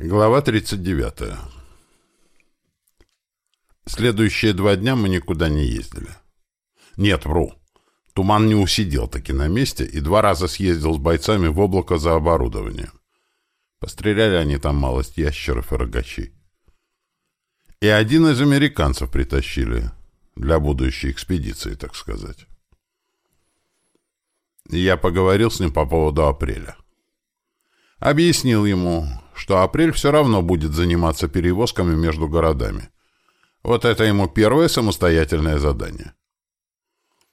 Глава 39. Следующие два дня мы никуда не ездили. Нет, вру. Туман не усидел таки на месте и два раза съездил с бойцами в облако за оборудованием. Постреляли они там малость ящеров и рогачей. И один из американцев притащили. Для будущей экспедиции, так сказать. И я поговорил с ним по поводу апреля. Объяснил ему, что апрель все равно будет заниматься перевозками между городами. Вот это ему первое самостоятельное задание.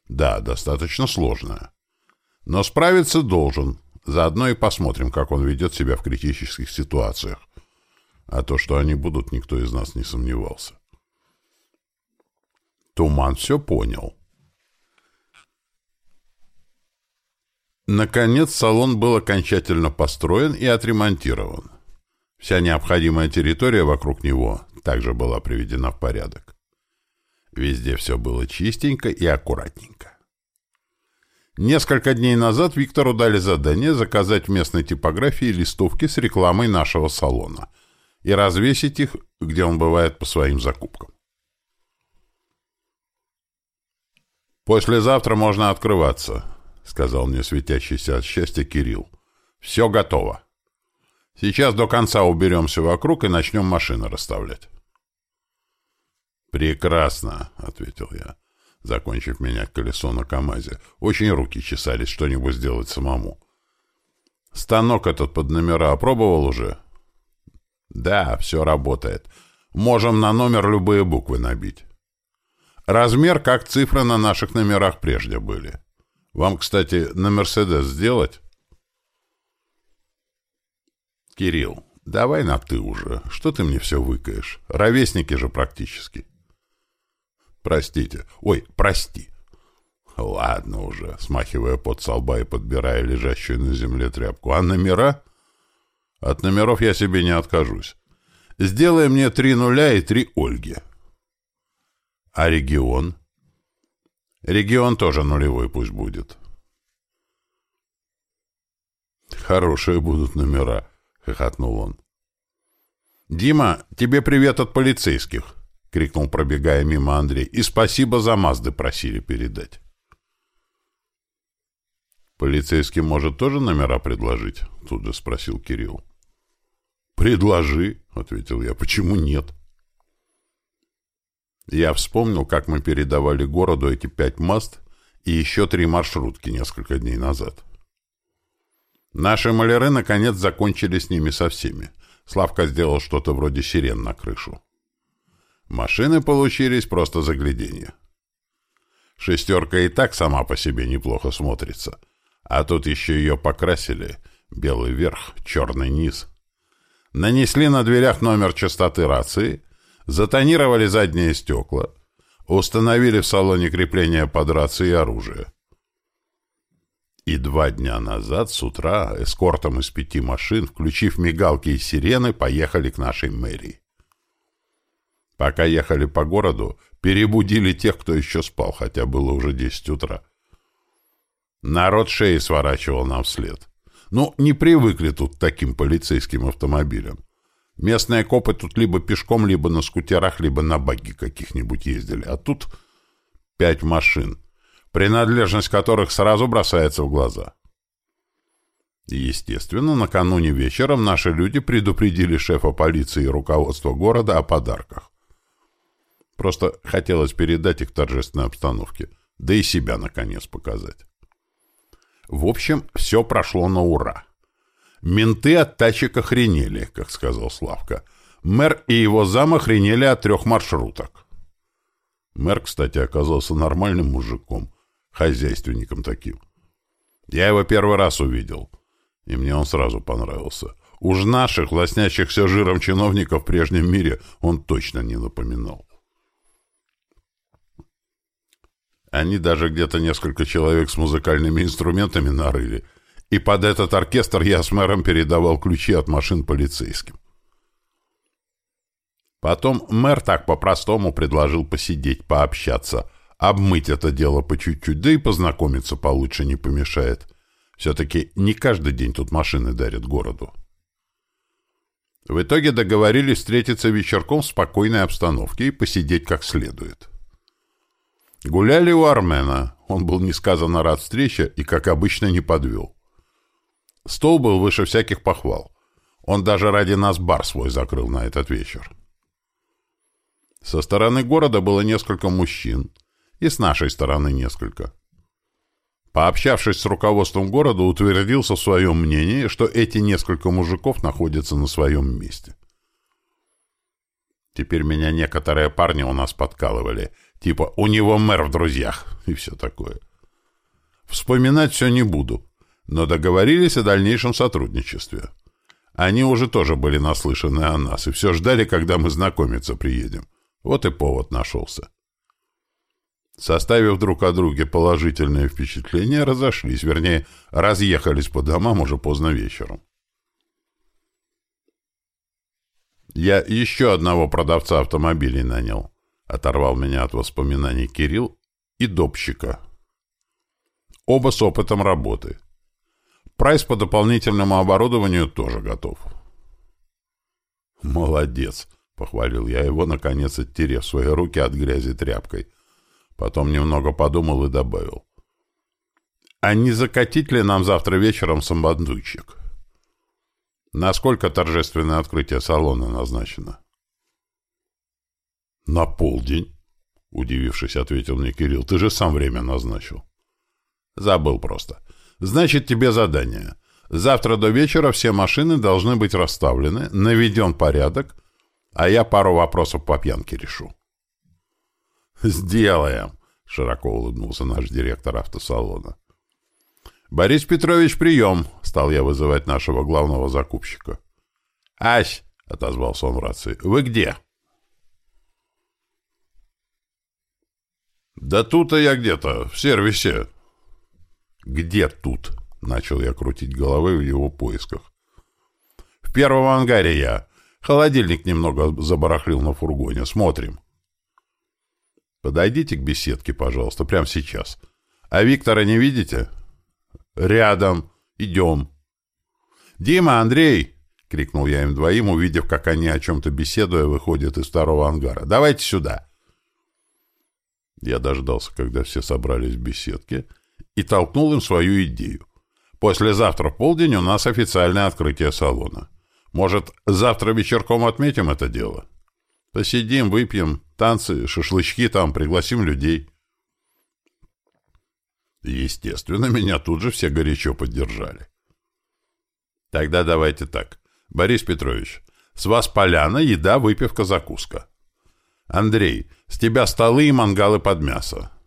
Да, достаточно сложное. Но справиться должен. Заодно и посмотрим, как он ведет себя в критических ситуациях. А то, что они будут, никто из нас не сомневался. Туман все понял. Наконец салон был окончательно построен и отремонтирован. Вся необходимая территория вокруг него также была приведена в порядок. Везде все было чистенько и аккуратненько. Несколько дней назад Виктору дали задание заказать в местной типографии листовки с рекламой нашего салона и развесить их, где он бывает по своим закупкам. «Послезавтра можно открываться», — сказал мне светящийся от счастья Кирилл. «Все готово. Сейчас до конца уберемся вокруг и начнем машины расставлять». «Прекрасно», — ответил я, закончив менять колесо на КамАЗе. Очень руки чесались что-нибудь сделать самому. «Станок этот под номера опробовал уже?» «Да, все работает. Можем на номер любые буквы набить». Размер, как цифры на наших номерах прежде были. Вам, кстати, на «Мерседес» сделать? Кирилл, давай на «ты» уже. Что ты мне все выкаешь? Ровесники же практически. Простите. Ой, прости. Ладно уже, смахивая под солба и подбирая лежащую на земле тряпку. А номера? От номеров я себе не откажусь. Сделай мне три нуля и три Ольги. А регион? Регион тоже нулевой пусть будет. Хорошие будут номера, хохотнул он. Дима, тебе привет от полицейских, крикнул, пробегая мимо Андрей. И спасибо за Мазды просили передать. Полицейский может тоже номера предложить? Тут же спросил Кирилл. Предложи, ответил я. Почему нет? Я вспомнил, как мы передавали городу эти пять маст и еще три маршрутки несколько дней назад. Наши маляры, наконец, закончили с ними со всеми. Славка сделал что-то вроде сирен на крышу. Машины получились просто загляденье. Шестерка и так сама по себе неплохо смотрится. А тут еще ее покрасили. Белый верх, черный низ. Нанесли на дверях номер частоты рации — затонировали задние стекла, установили в салоне крепления под рации оружие. И два дня назад с утра эскортом из пяти машин, включив мигалки и сирены, поехали к нашей мэрии. Пока ехали по городу, перебудили тех, кто еще спал, хотя было уже десять утра. Народ шеи сворачивал нам вслед. Ну, не привыкли тут к таким полицейским автомобилям. Местные копы тут либо пешком, либо на скутерах, либо на багги каких-нибудь ездили. А тут пять машин, принадлежность которых сразу бросается в глаза. естественно, накануне вечером наши люди предупредили шефа полиции и руководство города о подарках. Просто хотелось передать их в торжественной обстановке, да и себя, наконец, показать. В общем, все прошло на ура. Менты от тачек охренели, как сказал Славка. Мэр и его зам охренели от трех маршруток. Мэр, кстати, оказался нормальным мужиком, хозяйственником таким. Я его первый раз увидел, и мне он сразу понравился. Уж наших, лоснящихся жиром чиновников в прежнем мире, он точно не напоминал. Они даже где-то несколько человек с музыкальными инструментами нарыли — и под этот оркестр я с мэром передавал ключи от машин полицейским. Потом мэр так по-простому предложил посидеть, пообщаться, обмыть это дело по чуть-чуть, да и познакомиться получше не помешает. Все-таки не каждый день тут машины дарят городу. В итоге договорились встретиться вечерком в спокойной обстановке и посидеть как следует. Гуляли у Армена. Он был несказанно рад встрече и, как обычно, не подвел. Стол был выше всяких похвал. Он даже ради нас бар свой закрыл на этот вечер. Со стороны города было несколько мужчин, и с нашей стороны несколько. Пообщавшись с руководством города, утвердился в своем мнении, что эти несколько мужиков находятся на своем месте. Теперь меня некоторые парни у нас подкалывали, типа «у него мэр в друзьях» и все такое. Вспоминать все не буду, но договорились о дальнейшем сотрудничестве. Они уже тоже были наслышаны о нас и все ждали, когда мы знакомиться приедем. Вот и повод нашелся. Составив друг о друге положительные впечатления, разошлись, вернее, разъехались по домам уже поздно вечером. «Я еще одного продавца автомобилей нанял», — оторвал меня от воспоминаний Кирилл, и допщика. Оба с опытом работы. Прайс по дополнительному оборудованию тоже готов. «Молодец», — похвалил я его, наконец оттерев свои руки от грязи тряпкой. Потом немного подумал и добавил. «А не закатить ли нам завтра вечером самбандуйчик?» «Насколько торжественное открытие салона назначено?» «На полдень», — удивившись, ответил мне Кирилл. «Ты же сам время назначил». «Забыл просто. Значит, тебе задание. Завтра до вечера все машины должны быть расставлены, наведен порядок, а я пару вопросов по пьянке решу». «Сделаем!» — широко улыбнулся наш директор автосалона. «Борис Петрович, прием!» — стал я вызывать нашего главного закупщика. «Ась!» — отозвался он в рации. «Вы где?» «Да тут-то я где-то, в сервисе». «Где тут?» — начал я крутить головой в его поисках. «В первом ангаре я. Холодильник немного забарахлил на фургоне. Смотрим». Подойдите к беседке, пожалуйста, прямо сейчас. А Виктора не видите? Рядом. Идем. Дима, Андрей! — крикнул я им двоим, увидев, как они, о чем-то беседуя, выходят из второго ангара. «Давайте сюда!» Я дождался, когда все собрались в беседке, и толкнул им свою идею. «Послезавтра в полдень у нас официальное открытие салона. Может, завтра вечерком отметим это дело?» Посидим, выпьем, танцы, шашлычки там, пригласим людей. Естественно, меня тут же все горячо поддержали. Тогда давайте так. Борис Петрович, с вас поляна, еда, выпивка, закуска. Андрей, с тебя столы и мангалы под мясо.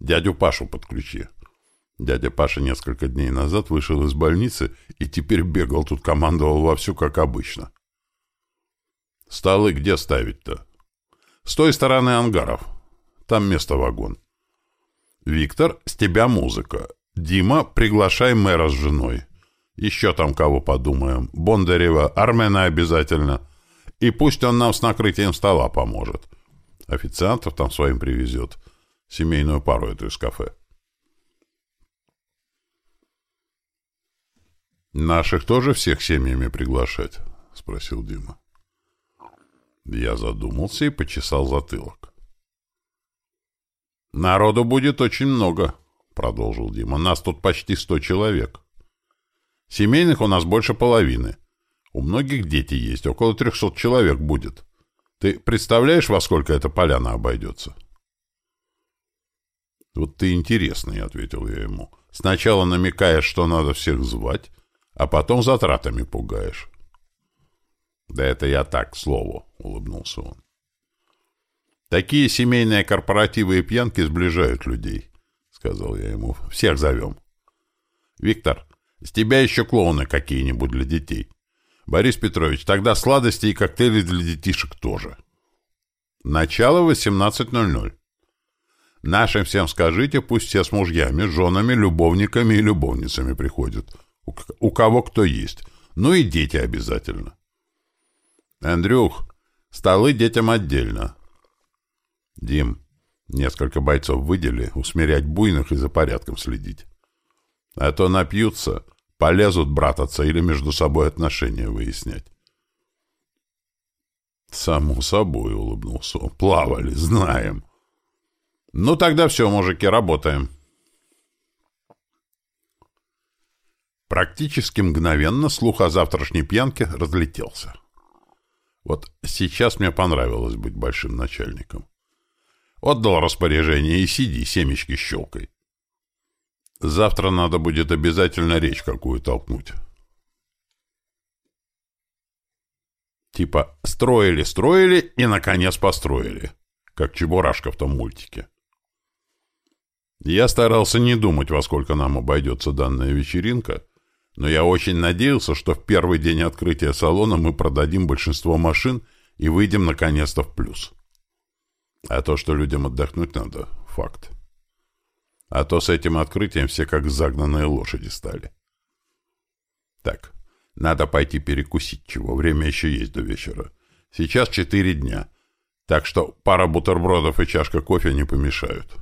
Дядю Пашу подключи. Дядя Паша несколько дней назад вышел из больницы и теперь бегал тут, командовал вовсю, как обычно. Столы где ставить-то? С той стороны ангаров. Там место вагон. Виктор, с тебя музыка. Дима, приглашай мэра с женой. Еще там кого подумаем. Бондарева, Армена обязательно. И пусть он нам с накрытием стола поможет. Официантов там своим привезет. Семейную пару эту из кафе. «Наших тоже всех семьями приглашать?» — спросил Дима. Я задумался и почесал затылок. «Народу будет очень много», — продолжил Дима. «Нас тут почти сто человек. Семейных у нас больше половины. У многих дети есть, около трехсот человек будет. Ты представляешь, во сколько эта поляна обойдется?» «Вот ты интересный», — ответил я ему. «Сначала намекаешь, что надо всех звать, а потом затратами пугаешь». «Да это я так, к слову», — улыбнулся он. «Такие семейные корпоративы и пьянки сближают людей», — сказал я ему. «Всех зовем». «Виктор, с тебя еще клоуны какие-нибудь для детей. Борис Петрович, тогда сладости и коктейли для детишек тоже». «Начало 18.00. Нашим всем скажите, пусть все с мужьями, женами, любовниками и любовницами приходят. У, кого кто есть. Ну и дети обязательно». «Андрюх, столы детям отдельно». «Дим, несколько бойцов выдели, усмирять буйных и за порядком следить. А то напьются, полезут брататься или между собой отношения выяснять. Само собой, улыбнулся он. Плавали, знаем. Ну тогда все, мужики, работаем. Практически мгновенно слух о завтрашней пьянке разлетелся. Вот сейчас мне понравилось быть большим начальником. Отдал распоряжение и сиди, семечки щелкой. Завтра надо будет обязательно речь какую толкнуть. Типа строили-строили и, наконец, построили. Как Чебурашка в том мультике. Я старался не думать, во сколько нам обойдется данная вечеринка, но я очень надеялся, что в первый день открытия салона мы продадим большинство машин и выйдем наконец-то в плюс. А то, что людям отдохнуть надо, — факт. А то с этим открытием все как загнанные лошади стали. Так, надо пойти перекусить чего, время еще есть до вечера. Сейчас четыре дня, так что пара бутербродов и чашка кофе не помешают.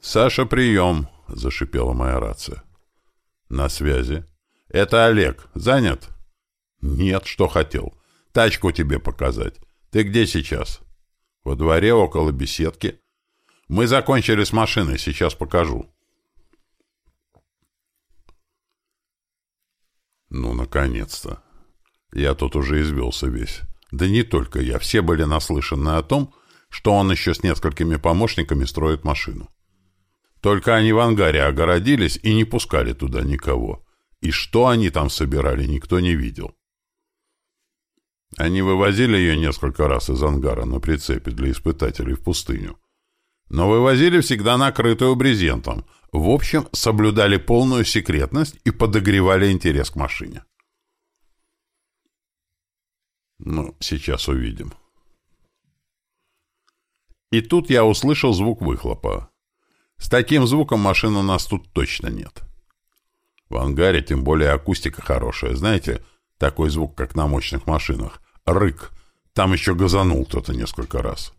«Саша, прием!» — зашипела моя рация. «На связи. Это Олег. Занят?» «Нет, что хотел. Тачку тебе показать. Ты где сейчас?» «Во дворе, около беседки. Мы закончили с машиной, сейчас покажу». «Ну, наконец-то!» Я тут уже извелся весь. Да не только я. Все были наслышаны о том, что он еще с несколькими помощниками строит машину. Только они в ангаре огородились и не пускали туда никого. И что они там собирали, никто не видел. Они вывозили ее несколько раз из ангара на прицепе для испытателей в пустыню. Но вывозили всегда накрытую брезентом. В общем, соблюдали полную секретность и подогревали интерес к машине. Ну, сейчас увидим. И тут я услышал звук выхлопа. С таким звуком машин у нас тут точно нет. В ангаре тем более акустика хорошая. Знаете, такой звук, как на мощных машинах. Рык. Там еще газанул кто-то несколько раз.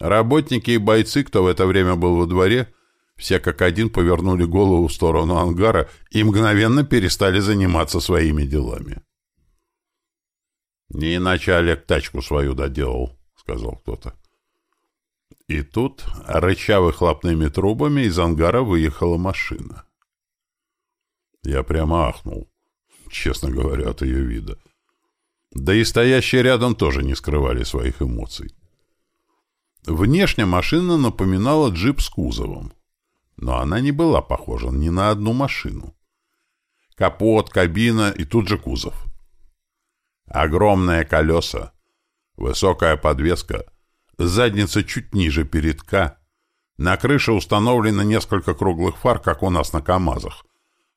Работники и бойцы, кто в это время был во дворе, все как один повернули голову в сторону ангара и мгновенно перестали заниматься своими делами. «Не иначе Олег тачку свою доделал», — сказал кто-то. И тут, рыча выхлопными трубами, из ангара выехала машина. Я прямо ахнул, честно говоря, от ее вида. Да и стоящие рядом тоже не скрывали своих эмоций. Внешне машина напоминала джип с кузовом, но она не была похожа ни на одну машину. Капот, кабина и тут же кузов. Огромные колеса, высокая подвеска — задница чуть ниже передка. На крыше установлено несколько круглых фар, как у нас на КАМАЗах.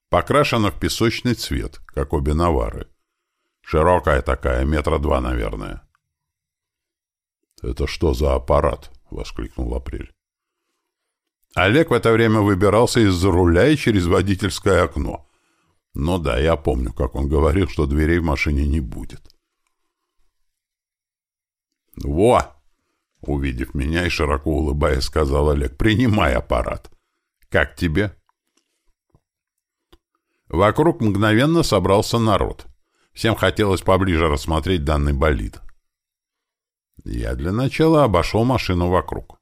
Покрашена в песочный цвет, как обе навары. Широкая такая, метра два, наверное. «Это что за аппарат?» — воскликнул Апрель. Олег в это время выбирался из-за руля и через водительское окно. Ну да, я помню, как он говорил, что дверей в машине не будет. «Во!» Увидев меня и широко улыбаясь, сказал Олег, «Принимай аппарат». «Как тебе?» Вокруг мгновенно собрался народ. Всем хотелось поближе рассмотреть данный болид. Я для начала обошел машину вокруг.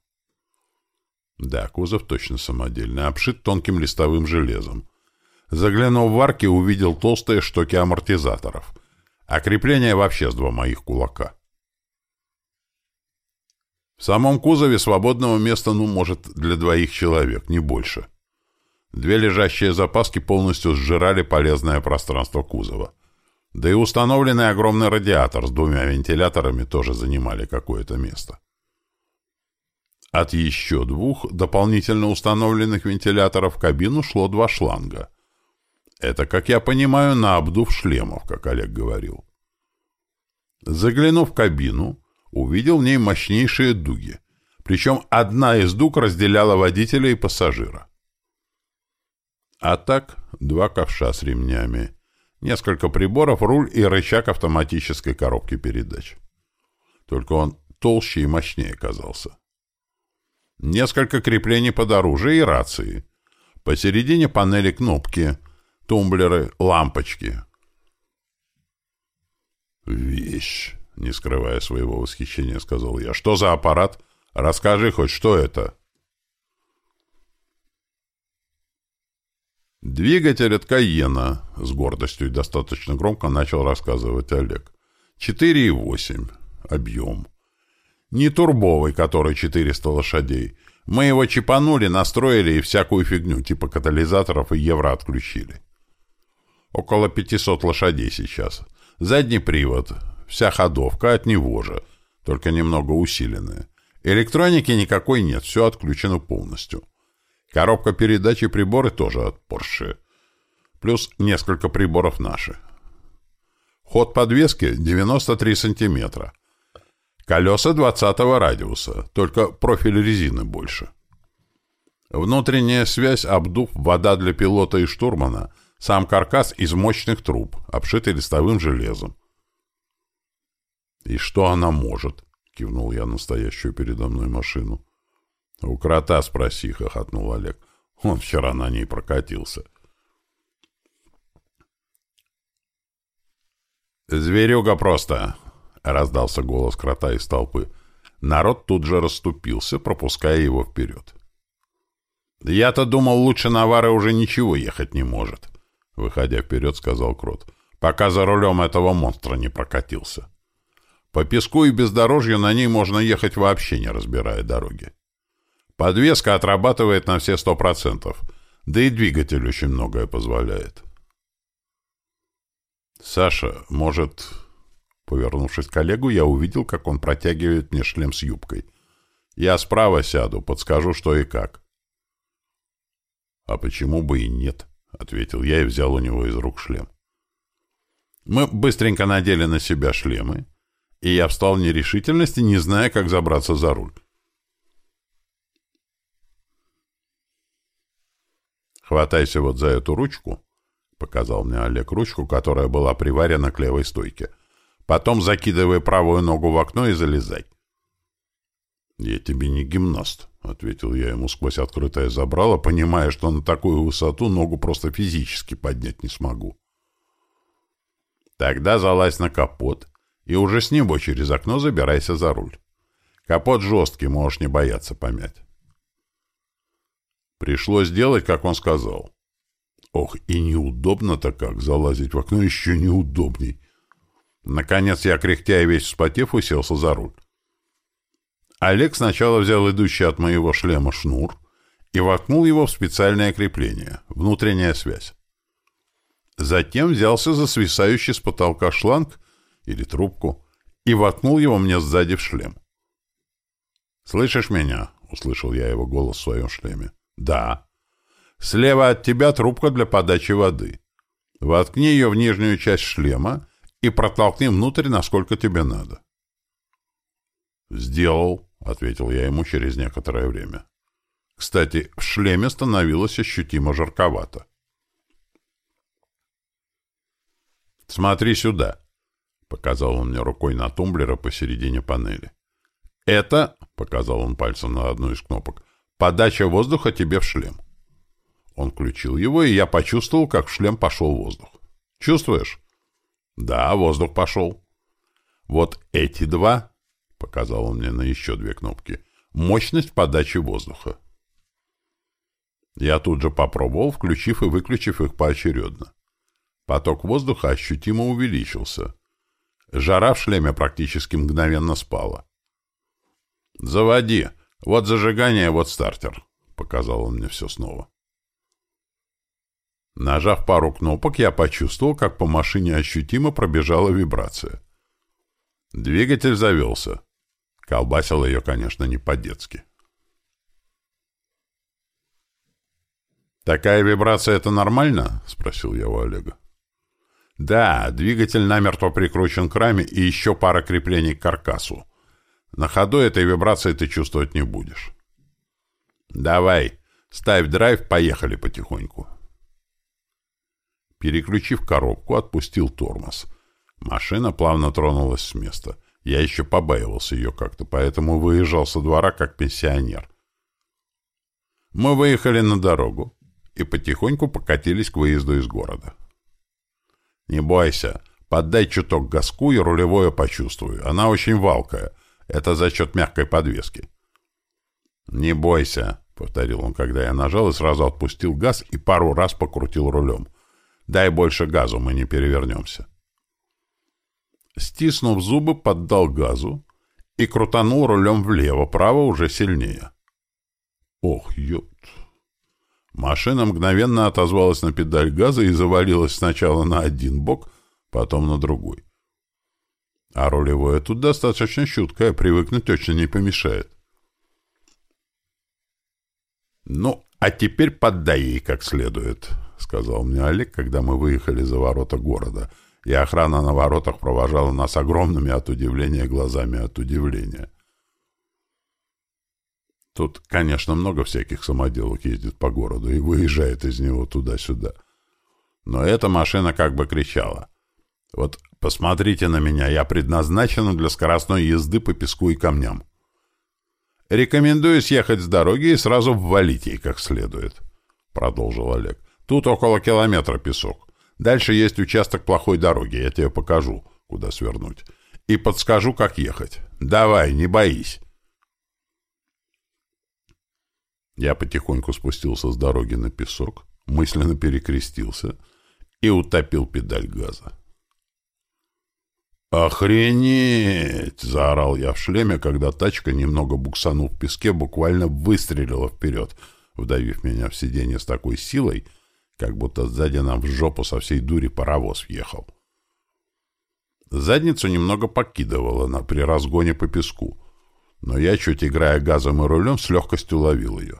Да, кузов точно самодельный, обшит тонким листовым железом. Заглянув в арки, увидел толстые штоки амортизаторов. А крепление вообще с два моих кулака. В самом кузове свободного места, ну, может, для двоих человек, не больше. Две лежащие запаски полностью сжирали полезное пространство кузова. Да и установленный огромный радиатор с двумя вентиляторами тоже занимали какое-то место. От еще двух дополнительно установленных вентиляторов в кабину шло два шланга. Это, как я понимаю, на обдув шлемов, как Олег говорил. Заглянув в кабину, увидел в ней мощнейшие дуги. Причем одна из дуг разделяла водителя и пассажира. А так два ковша с ремнями, несколько приборов, руль и рычаг автоматической коробки передач. Только он толще и мощнее казался. Несколько креплений под оружие и рации. Посередине панели кнопки, тумблеры, лампочки. «Вещь!» — не скрывая своего восхищения, сказал я. «Что за аппарат? Расскажи хоть, что это?» «Двигатель от Каена», — с гордостью и достаточно громко начал рассказывать Олег. «4,8. Объем. Не турбовый, который 400 лошадей. Мы его чипанули, настроили и всякую фигню, типа катализаторов и евро отключили. Около 500 лошадей сейчас. Задний привод. Вся ходовка от него же, только немного усиленная. Электроники никакой нет, все отключено полностью. Коробка передач и приборы тоже от Porsche. Плюс несколько приборов наши. Ход подвески 93 сантиметра. Колеса 20 радиуса, только профиль резины больше. Внутренняя связь, обдув, вода для пилота и штурмана, сам каркас из мощных труб, обшитый листовым железом. «И что она может?» — кивнул я настоящую передо мной машину. «У крота спроси», — хохотнул Олег. «Он вчера на ней прокатился». «Зверюга просто!» — раздался голос крота из толпы. Народ тут же расступился, пропуская его вперед. «Я-то думал, лучше Навара уже ничего ехать не может», — выходя вперед, сказал Крот, «пока за рулем этого монстра не прокатился. По песку и бездорожью на ней можно ехать вообще, не разбирая дороги. Подвеска отрабатывает на все сто процентов, да и двигатель очень многое позволяет». «Саша, может...» Повернувшись к коллегу, я увидел, как он протягивает мне шлем с юбкой. Я справа сяду, подскажу, что и как. — А почему бы и нет? — ответил я и взял у него из рук шлем. Мы быстренько надели на себя шлемы, и я встал в нерешительности, не зная, как забраться за руль. «Хватайся вот за эту ручку», — показал мне Олег ручку, которая была приварена к левой стойке — Потом закидывай правую ногу в окно и залезай. «Я тебе не гимнаст», — ответил я ему сквозь открытое забрало, понимая, что на такую высоту ногу просто физически поднять не смогу. «Тогда залазь на капот и уже с него через окно забирайся за руль. Капот жесткий, можешь не бояться помять». Пришлось сделать, как он сказал. Ох, и неудобно-то как, залазить в окно еще неудобней. Наконец я, кряхтя и весь вспотев, уселся за руль. Олег сначала взял идущий от моего шлема шнур и воткнул его в специальное крепление, внутренняя связь. Затем взялся за свисающий с потолка шланг или трубку и воткнул его мне сзади в шлем. «Слышишь меня?» — услышал я его голос в своем шлеме. «Да». «Слева от тебя трубка для подачи воды. Воткни ее в нижнюю часть шлема и протолкни внутрь, насколько тебе надо. «Сделал», — ответил я ему через некоторое время. Кстати, в шлеме становилось ощутимо жарковато. «Смотри сюда», — показал он мне рукой на тумблера посередине панели. «Это», — показал он пальцем на одну из кнопок, — «подача воздуха тебе в шлем». Он включил его, и я почувствовал, как в шлем пошел воздух. «Чувствуешь?» Да, воздух пошел. Вот эти два, показал он мне на еще две кнопки, мощность подачи воздуха. Я тут же попробовал, включив и выключив их поочередно. Поток воздуха ощутимо увеличился. Жара в шлеме практически мгновенно спала. «Заводи! Вот зажигание, вот стартер», — показал он мне все снова. Нажав пару кнопок, я почувствовал, как по машине ощутимо пробежала вибрация. Двигатель завелся. Колбасил ее, конечно, не по-детски. «Такая вибрация — это нормально?» — спросил я у Олега. «Да, двигатель намертво прикручен к раме и еще пара креплений к каркасу. На ходу этой вибрации ты чувствовать не будешь». «Давай, ставь драйв, поехали потихоньку». Переключив коробку, отпустил тормоз. Машина плавно тронулась с места. Я еще побаивался ее как-то, поэтому выезжал со двора как пенсионер. Мы выехали на дорогу и потихоньку покатились к выезду из города. «Не бойся, Поддай чуток газку и рулевое почувствую. Она очень валкая. Это за счет мягкой подвески. «Не бойся», — повторил он, когда я нажал, и сразу отпустил газ и пару раз покрутил рулем. «Дай больше газу, мы не перевернемся». Стиснув зубы, поддал газу и крутанул рулем влево, право уже сильнее. Ох, ёпт. Машина мгновенно отозвалась на педаль газа и завалилась сначала на один бок, потом на другой. А рулевое тут достаточно чуткое, привыкнуть точно не помешает. «Ну, а теперь поддай ей как следует», — сказал мне Олег, когда мы выехали за ворота города, и охрана на воротах провожала нас огромными от удивления глазами от удивления. Тут, конечно, много всяких самоделок ездит по городу и выезжает из него туда-сюда. Но эта машина как бы кричала. Вот посмотрите на меня, я предназначена для скоростной езды по песку и камням. Рекомендую съехать с дороги и сразу ввалить ей как следует, — продолжил Олег. Тут около километра песок. Дальше есть участок плохой дороги, я тебе покажу, куда свернуть. И подскажу, как ехать. Давай, не боись. Я потихоньку спустился с дороги на песок, мысленно перекрестился и утопил педаль газа. «Охренеть!» — заорал я в шлеме, когда тачка, немного буксанув в песке, буквально выстрелила вперед, вдавив меня в сиденье с такой силой, как будто сзади нам в жопу со всей дури паровоз въехал. Задницу немного покидывало на, при разгоне по песку, но я, чуть играя газом и рулем, с легкостью ловил ее.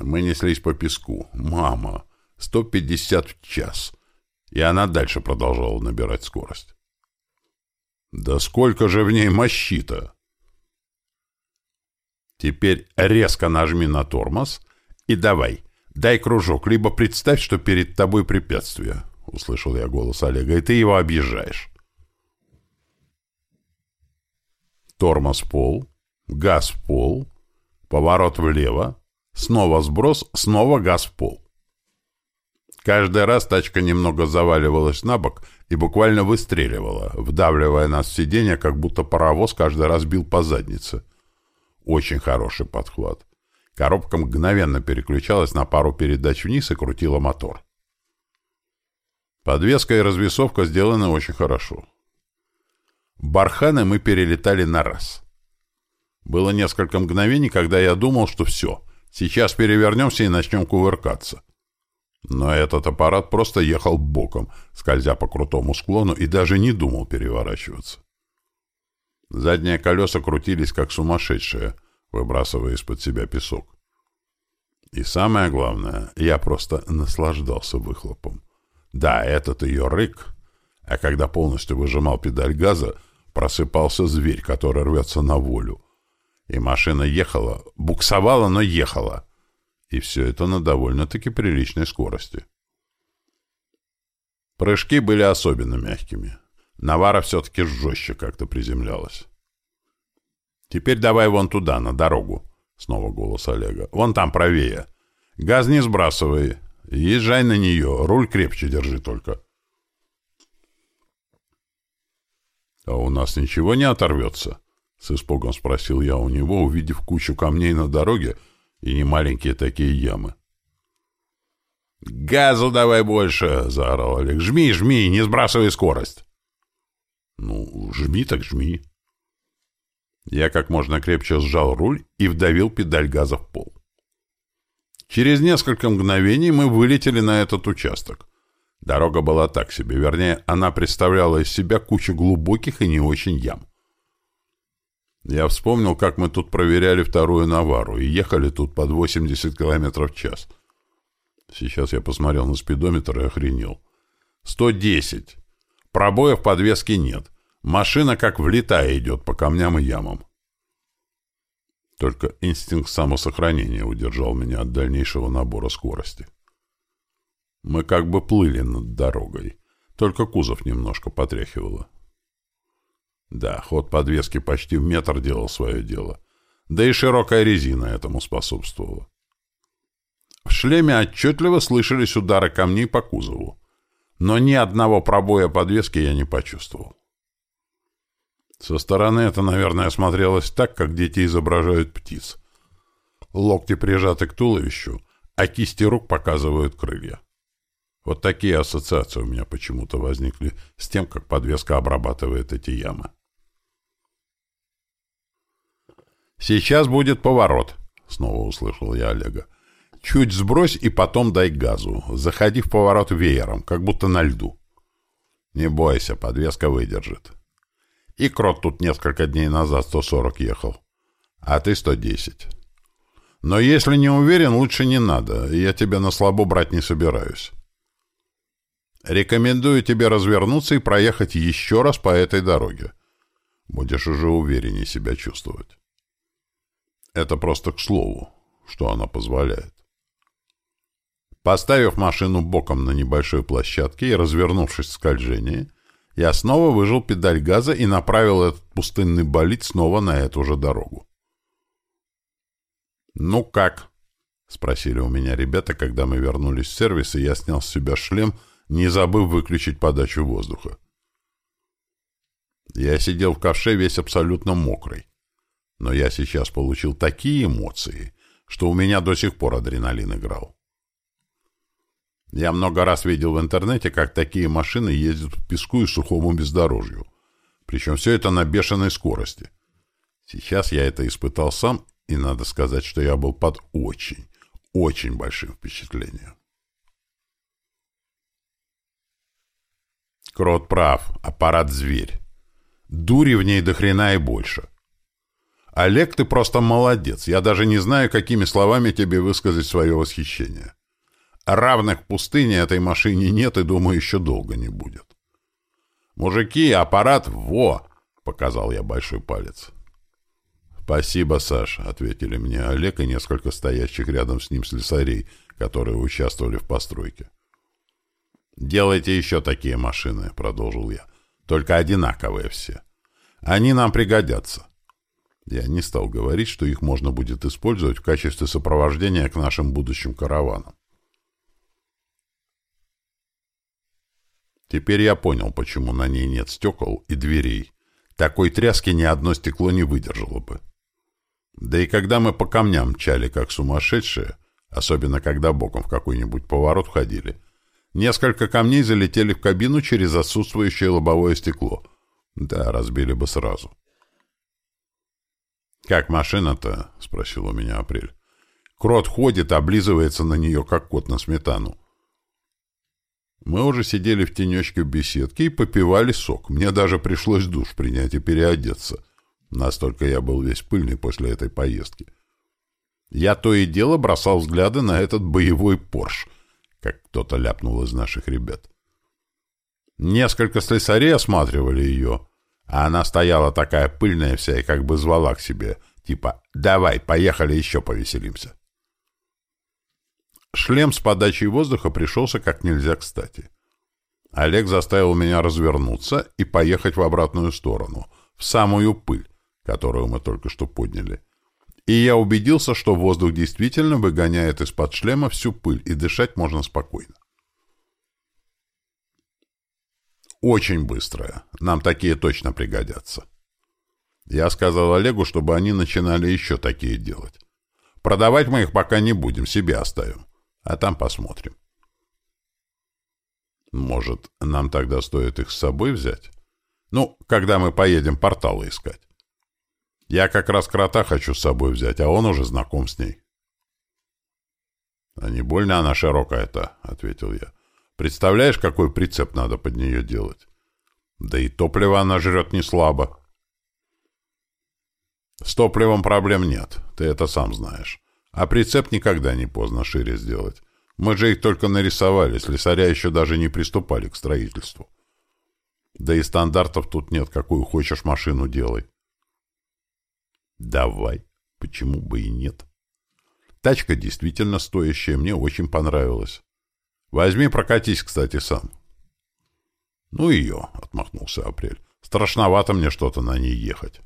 Мы неслись по песку. «Мама! 150 в час!» И она дальше продолжала набирать скорость. «Да сколько же в ней мощи-то!» «Теперь резко нажми на тормоз и давай, дай кружок, либо представь, что перед тобой препятствие», — услышал я голос Олега, — «и ты его объезжаешь». Тормоз в пол, газ в пол, поворот влево, снова сброс, снова газ в пол. Каждый раз тачка немного заваливалась на бок и буквально выстреливала, вдавливая нас в сиденье, как будто паровоз каждый раз бил по заднице. Очень хороший подхват. Коробка мгновенно переключалась на пару передач вниз и крутила мотор. Подвеска и развесовка сделаны очень хорошо. Барханы мы перелетали на раз. Было несколько мгновений, когда я думал, что все, сейчас перевернемся и начнем кувыркаться. Но этот аппарат просто ехал боком, скользя по крутому склону, и даже не думал переворачиваться. Задние колеса крутились как сумасшедшие, выбрасывая из-под себя песок. И самое главное, я просто наслаждался выхлопом. Да, этот ее рык, а когда полностью выжимал педаль газа, просыпался зверь, который рвется на волю. И машина ехала, буксовала, но ехала. И все это на довольно-таки приличной скорости. Прыжки были особенно мягкими. Навара все-таки жестче как-то приземлялась. «Теперь давай вон туда, на дорогу», — снова голос Олега. «Вон там правее. Газ не сбрасывай. Езжай на нее. Руль крепче держи только». «А у нас ничего не оторвется?» — с испугом спросил я у него, увидев кучу камней на дороге, — и не маленькие такие ямы. «Газу давай больше!» — заорал Олег. «Жми, жми, не сбрасывай скорость!» «Ну, жми так жми!» Я как можно крепче сжал руль и вдавил педаль газа в пол. Через несколько мгновений мы вылетели на этот участок. Дорога была так себе, вернее, она представляла из себя кучу глубоких и не очень ям. Я вспомнил, как мы тут проверяли вторую Навару и ехали тут под 80 км в час. Сейчас я посмотрел на спидометр и охренел. 110. Пробоев подвески нет. Машина как влетая идет по камням и ямам. Только инстинкт самосохранения удержал меня от дальнейшего набора скорости. Мы как бы плыли над дорогой, только кузов немножко потряхивало. Да, ход подвески почти в метр делал свое дело. Да и широкая резина этому способствовала. В шлеме отчетливо слышались удары камней по кузову. но ни одного пробоя подвески я не почувствовал. Со стороны это, наверное, смотрелось так, как дети изображают птиц. Локти прижаты к туловищу, а кисти рук показывают крылья. Вот такие ассоциации у меня почему-то возникли с тем, как подвеска обрабатывает эти ямы. «Сейчас будет поворот», — снова услышал я Олега. «Чуть сбрось и потом дай газу. Заходи в поворот веером, как будто на льду». «Не бойся, подвеска выдержит». И Крот тут несколько дней назад 140 ехал, а ты 110. Но если не уверен, лучше не надо, я тебя на слабо брать не собираюсь. Рекомендую тебе развернуться и проехать еще раз по этой дороге. Будешь уже увереннее себя чувствовать. Это просто к слову, что она позволяет. Поставив машину боком на небольшой площадке и развернувшись в скольжении, я снова выжил педаль газа и направил этот пустынный болид снова на эту же дорогу. «Ну как?» — спросили у меня ребята, когда мы вернулись в сервис, и я снял с себя шлем, не забыв выключить подачу воздуха. Я сидел в ковше весь абсолютно мокрый. Но я сейчас получил такие эмоции, что у меня до сих пор адреналин играл. Я много раз видел в интернете, как такие машины ездят по песку и сухому бездорожью. Причем все это на бешеной скорости. Сейчас я это испытал сам, и надо сказать, что я был под очень, очень большим впечатлением. Крот прав, аппарат зверь. Дури в ней до хрена и больше. Олег, ты просто молодец. Я даже не знаю, какими словами тебе высказать свое восхищение. Равных пустыне этой машине нет и, думаю, еще долго не будет. «Мужики, аппарат, во!» — показал я большой палец. «Спасибо, Саш», — ответили мне Олег и несколько стоящих рядом с ним слесарей, которые участвовали в постройке. «Делайте еще такие машины», — продолжил я. «Только одинаковые все. Они нам пригодятся. Я не стал говорить, что их можно будет использовать в качестве сопровождения к нашим будущим караванам. Теперь я понял, почему на ней нет стекол и дверей. Такой тряски ни одно стекло не выдержало бы. Да и когда мы по камням мчали, как сумасшедшие, особенно когда боком в какой-нибудь поворот входили, несколько камней залетели в кабину через отсутствующее лобовое стекло. Да, разбили бы сразу. «Как машина-то?» — спросил у меня Апрель. Крот ходит, облизывается на нее, как кот на сметану. Мы уже сидели в тенечке в беседке и попивали сок. Мне даже пришлось душ принять и переодеться. Настолько я был весь пыльный после этой поездки. Я то и дело бросал взгляды на этот боевой Порш, как кто-то ляпнул из наших ребят. Несколько слесарей осматривали ее, а она стояла такая пыльная вся и как бы звала к себе, типа «давай, поехали еще повеселимся». Шлем с подачей воздуха пришелся как нельзя кстати. Олег заставил меня развернуться и поехать в обратную сторону, в самую пыль, которую мы только что подняли. И я убедился, что воздух действительно выгоняет из-под шлема всю пыль, и дышать можно спокойно. Очень быстрая. Нам такие точно пригодятся. Я сказал Олегу, чтобы они начинали еще такие делать. Продавать мы их пока не будем, себе оставим. А там посмотрим. Может, нам тогда стоит их с собой взять? Ну, когда мы поедем порталы искать. Я как раз крота хочу с собой взять, а он уже знаком с ней. — А не больно она широкая-то, — ответил я. Представляешь, какой прицеп надо под нее делать? Да и топливо она жрет не слабо. С топливом проблем нет, ты это сам знаешь. А прицеп никогда не поздно шире сделать. Мы же их только нарисовали, слесаря еще даже не приступали к строительству. Да и стандартов тут нет, какую хочешь машину делай. Давай, почему бы и нет. Тачка действительно стоящая, мне очень понравилась. Возьми, прокатись, кстати, сам. — Ну ее, — отмахнулся Апрель. — Страшновато мне что-то на ней ехать.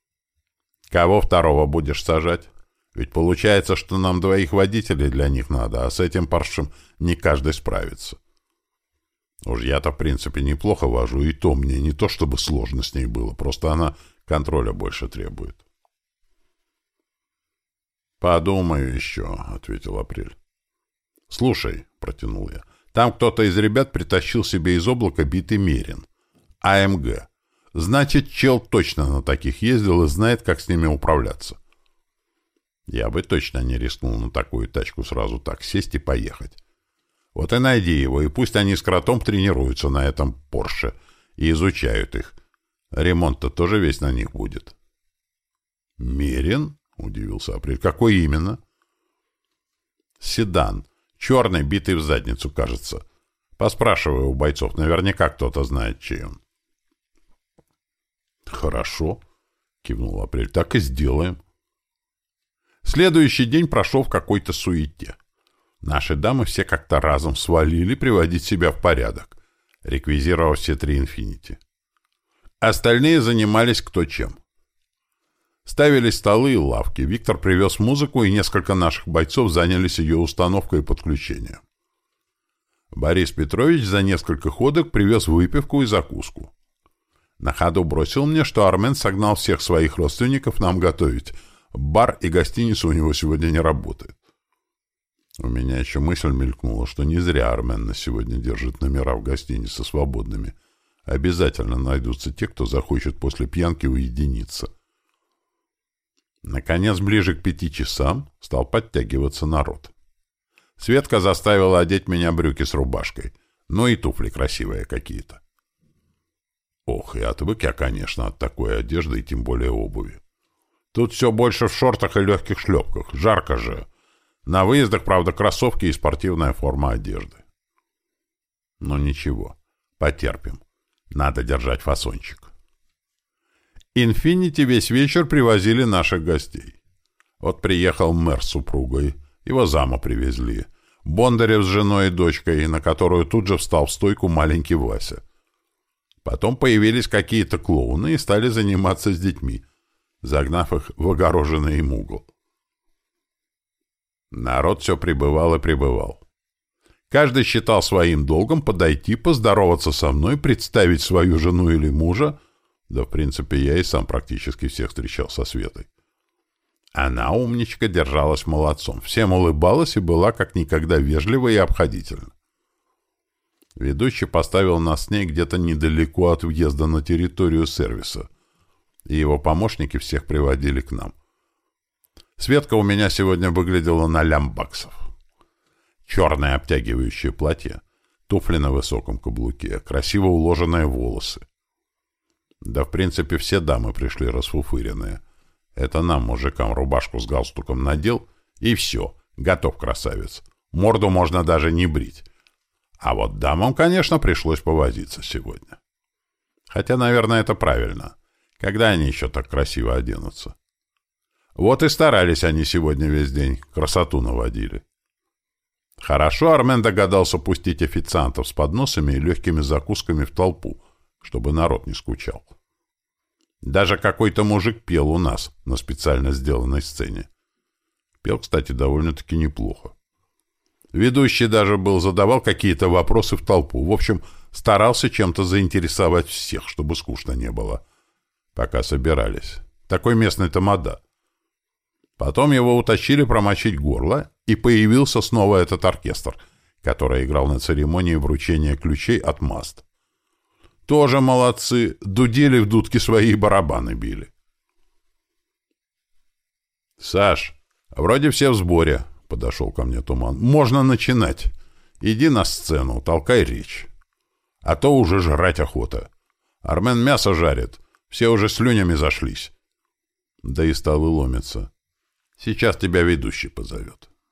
— Кого второго будешь сажать? Ведь получается, что нам двоих водителей для них надо, а с этим паршем не каждый справится. Уж я-то, в принципе, неплохо вожу, и то мне не то, чтобы сложно с ней было, просто она контроля больше требует. «Подумаю еще», — ответил Апрель. «Слушай», — протянул я, — «там кто-то из ребят притащил себе из облака битый Мерин. АМГ. Значит, чел точно на таких ездил и знает, как с ними управляться». Я бы точно не рискнул на такую тачку сразу так сесть и поехать. Вот и найди его, и пусть они с кротом тренируются на этом Порше и изучают их. Ремонт-то тоже весь на них будет. «Мерин?» — удивился Апрель. «Какой именно?» «Седан. Черный, битый в задницу, кажется. Поспрашиваю у бойцов. Наверняка кто-то знает, чей он». «Хорошо», — кивнул Апрель. «Так и сделаем». Следующий день прошел в какой-то суете. Наши дамы все как-то разом свалили приводить себя в порядок, реквизировав все три «Инфинити». Остальные занимались кто чем. Ставили столы и лавки. Виктор привез музыку, и несколько наших бойцов занялись ее установкой и подключением. Борис Петрович за несколько ходок привез выпивку и закуску. На ходу бросил мне, что Армен согнал всех своих родственников нам готовить. Бар и гостиница у него сегодня не работает. У меня еще мысль мелькнула, что не зря Армен на сегодня держит номера в гостинице свободными. Обязательно найдутся те, кто захочет после пьянки уединиться. Наконец, ближе к пяти часам стал подтягиваться народ. Светка заставила одеть меня брюки с рубашкой, ну и туфли красивые какие-то. Ох, и отвык я, конечно, от такой одежды и тем более обуви. Тут все больше в шортах и легких шлепках. Жарко же. На выездах, правда, кроссовки и спортивная форма одежды. Но ничего, потерпим. Надо держать фасончик. «Инфинити» весь вечер привозили наших гостей. Вот приехал мэр с супругой, его зама привезли, Бондарев с женой и дочкой, на которую тут же встал в стойку маленький Вася. Потом появились какие-то клоуны и стали заниматься с детьми, загнав их в огороженный им угол. Народ все пребывал и пребывал. Каждый считал своим долгом подойти, поздороваться со мной, представить свою жену или мужа, да, в принципе, я и сам практически всех встречал со Светой. Она, умничка, держалась молодцом, всем улыбалась и была как никогда вежлива и обходительна. Ведущий поставил нас с ней где-то недалеко от въезда на территорию сервиса, и его помощники всех приводили к нам. Светка у меня сегодня выглядела на лям баксов. Черное обтягивающее платье, туфли на высоком каблуке, красиво уложенные волосы. Да, в принципе, все дамы пришли расфуфыренные. Это нам, мужикам, рубашку с галстуком надел, и все, готов красавец. Морду можно даже не брить. А вот дамам, конечно, пришлось повозиться сегодня. Хотя, наверное, это правильно. Когда они еще так красиво оденутся? Вот и старались они сегодня весь день, красоту наводили. Хорошо Армен догадался пустить официантов с подносами и легкими закусками в толпу, чтобы народ не скучал. Даже какой-то мужик пел у нас на специально сделанной сцене. Пел, кстати, довольно-таки неплохо. Ведущий даже был задавал какие-то вопросы в толпу. В общем, старался чем-то заинтересовать всех, чтобы скучно не было. Пока собирались. Такой местный тамада. Потом его утащили промочить горло, и появился снова этот оркестр, который играл на церемонии вручения ключей от маст. Тоже молодцы, дудели в дудки свои барабаны били. «Саш, вроде все в сборе», — подошел ко мне Туман. «Можно начинать. Иди на сцену, толкай речь. А то уже жрать охота. Армен мясо жарит, все уже слюнями зашлись». Да и столы ломятся. Сейчас тебя ведущий позовет.